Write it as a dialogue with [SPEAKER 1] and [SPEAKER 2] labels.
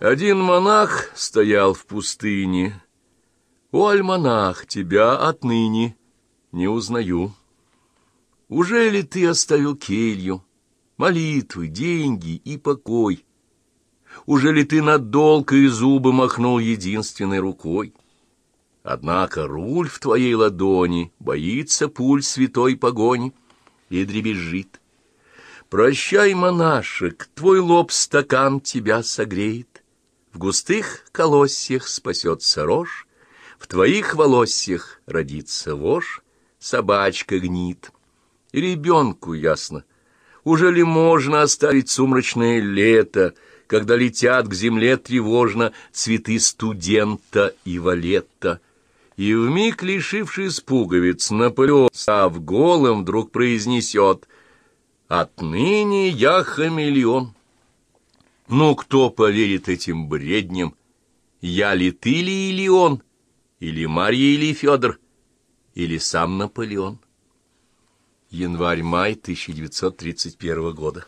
[SPEAKER 1] Один монах стоял в пустыне. О, альманах, тебя отныне не узнаю. Уже ли ты оставил келью, молитвы, деньги и покой? Уже ли ты на долг и зубы махнул единственной рукой? Однако руль в твоей ладони боится пуль святой погони и дребезжит. Прощай, монашек, твой лоб стакан тебя согреет. В густых колосьях спасется рожь, В твоих волосьях родится вошь, Собачка гнит. И ребенку ясно, уже ли можно оставить сумрачное лето, Когда летят к земле тревожно Цветы студента и валета. И вмиг лишившись пуговиц, Наполеон, став голым, вдруг произнесет «Отныне я хамелеон». Ну, кто поверит этим бредням? Я ли ты ли или он? Или Марья или Федор? Или сам Наполеон? Январь-май 1931 года.